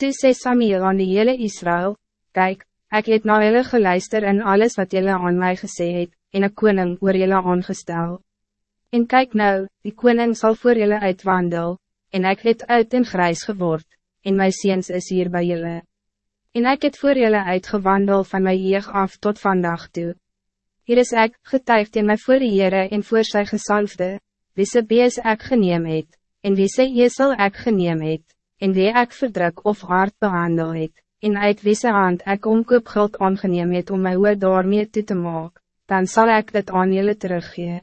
Toe sê Samuel aan die hele Israël, Kijk, ik het na julle geluister in alles wat jullie aan mij gesê het, en een koning oor jullie aangestel. En kijk nou, die koning zal voor jullie uitwandel, en ik het uit en grijs geword, en mijn ziens is hier bij jullie. En ik het voor jullie uitgewandel van mijn jeug af tot vandaag toe. Hier is ik, getuigd in my voor die Heere en voor sy gesalfde, wie se bees ek geneem het, en wie se esel ek geneem het, en wie ek verdruk of hard behandel het, en uit wie se hand ek omkoop geld aangeneem het om my oor daarmee toe te maak, dan zal ik dit aan jullie teruggee.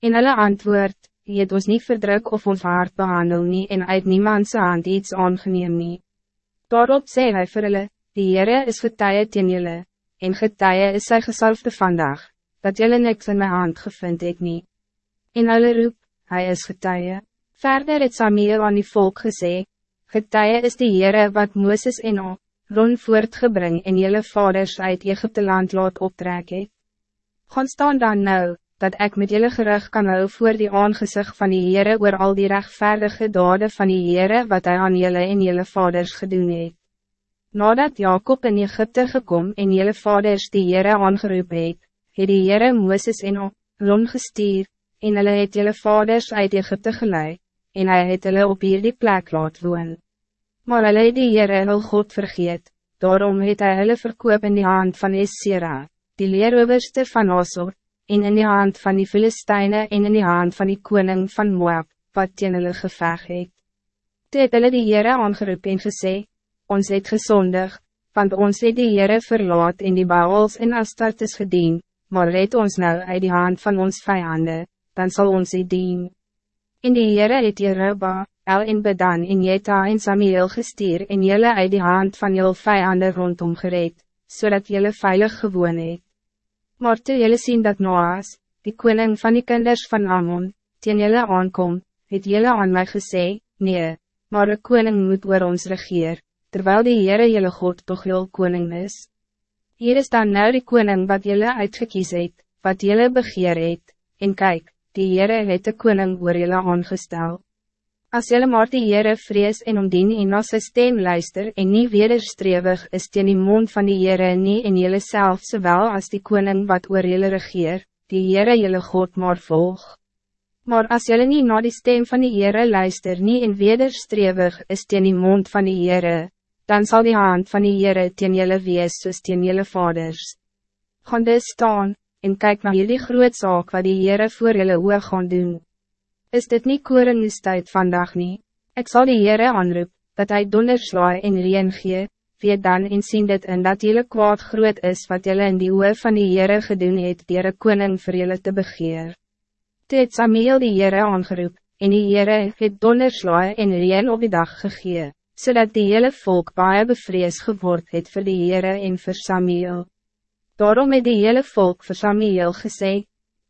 En hulle antwoord, jy het ons niet verdruk of ons hard behandel nie en uit niemand se hand iets aangeneem nie. Daarop sê hy vir hulle, die Heere is getuie teen julle, en getuie is sy gesalfde vandag, dat jullie niks in mijn hand gevind het nie. En hulle roep, hy is getuie. Verder het Samuel aan die volk gesê, getuie is die Heere wat Mooses en O, Ron voortgebring en jullie vaders uit Egypte land laat optrek het. Gaan staan dan nou, dat ik met jullie gerug kan hou voor die aangezicht van die Heere oor al die rechtvaardige daden van die Heere wat hij aan jullie en jullie vaders gedoen het. Nadat Jacob in Egypte gekom en jullie vaders die Heere aangeroep het, het die Heere Mooses en Ron gestuur, en hulle het jullie vaders uit Egypte geleid, en hij het hulle op hierdie plek laat woon. Maar hulle het die Heere hul God vergeet, daarom het hy hulle verkoop in die hand van Esera, die leeroverste van Osor, en in die hand van die Filisteine en in die hand van die koning van Moab, wat teen hulle geveg het. Toe het hulle die Heere aangeroep en gesê, ons het gezondig, want ons het die Heere verlaat en die Baals en Astartes gedien, maar red ons nou uit die hand van ons vijanden, dan zal ons die dien. In die Heere het Jeroba, El en Bedan en Jeta en Samuel gestuur en jylle uit die hand van jyl vijanden rondom gereed, zodat jylle veilig gewoon het. Maar toe jylle sien dat Noas, die koning van die kinders van Ammon, teen jylle aankom, het jylle aan mij gesê, nee, maar de koning moet oor ons regeer, terwijl die Heere jylle God toch jyl koning is. Hier is dan nou die koning wat jylle uitgekies het, wat jylle begeer het, en kijk, die Heere het de koning oor jylle aangestel. As jylle maar die Heere vrees en omdien en na sy stem luister en nie wederstrewig is teen die mond van die Heere nie en jylle self sowel as die koning wat oor jylle regeer, die Heere jylle God maar volg. Maar als jullie niet naar die stem van die Heere luister nie en wederstrewig is teen die mond van die Heere, dan zal die hand van die Heere teen jylle wees soos teen jylle vaders. Gaan dus staan, en kijk naar jullie groot zaak wat die Heere voor jylle oor gaan doen. Is dit niet koringstijd vandaag niet? Ik zal die Heere aanroep, dat hij donderslaai en reen gee, wie dan en sien dit in dat jylle kwaad groot is wat jylle in die oor van die Heere gedoen het dier een koning vir jylle te begeer. Toe het Samuel die Heere aangeroep, en die Heere het donderslaai en reen op die dag gegee, zodat die hele volk baie bevrees geword het vir die Heere en vir Samuel. Daarom het die hele volk vir Samuel gesê,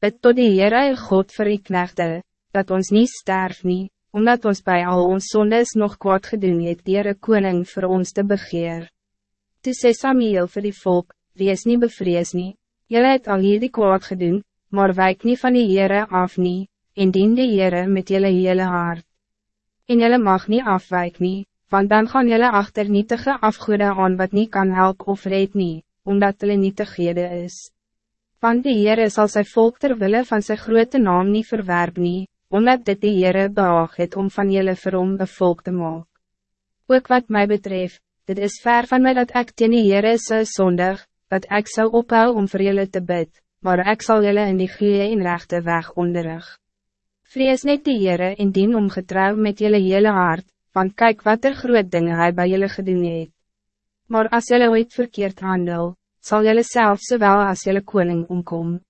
bid tot die Heere God vir die knechte, dat ons niet sterf nie, omdat ons bij al ons zondes nog kwaad gedoen het dier een koning voor ons te begeer. Toe sê Samuel vir die volk, wees niet bevrees nie, jylle het al hierdie kwaad gedoen, maar wijk niet van die Heere af nie, en dien die Heere met jylle hele hart. En jylle mag niet afwijk nie, want dan gaan jylle achter nietige afgoede aan wat niet kan helpen of red nie, omdat hulle nietigede is. Want die Heere zal zijn volk terwille van zijn grote naam niet verwerp nie, omdat dit die Heere behaag het om van jullie vir hom bevolk te maak. Ook wat mij betreft, dit is ver van mij dat ik teen die Heere so zondig, dat ik zou ophou om voor jullie te bid, maar ik zal jullie in die goeie en rechte weg onderrig. Vrees net die Heere en dien om getrouw met jullie hele hart, want kijk wat er groot dingen hij bij jullie gedoen het. Maar als jullie ooit verkeerd handel, zal jullie zelf zowel als jullie koning omkomen.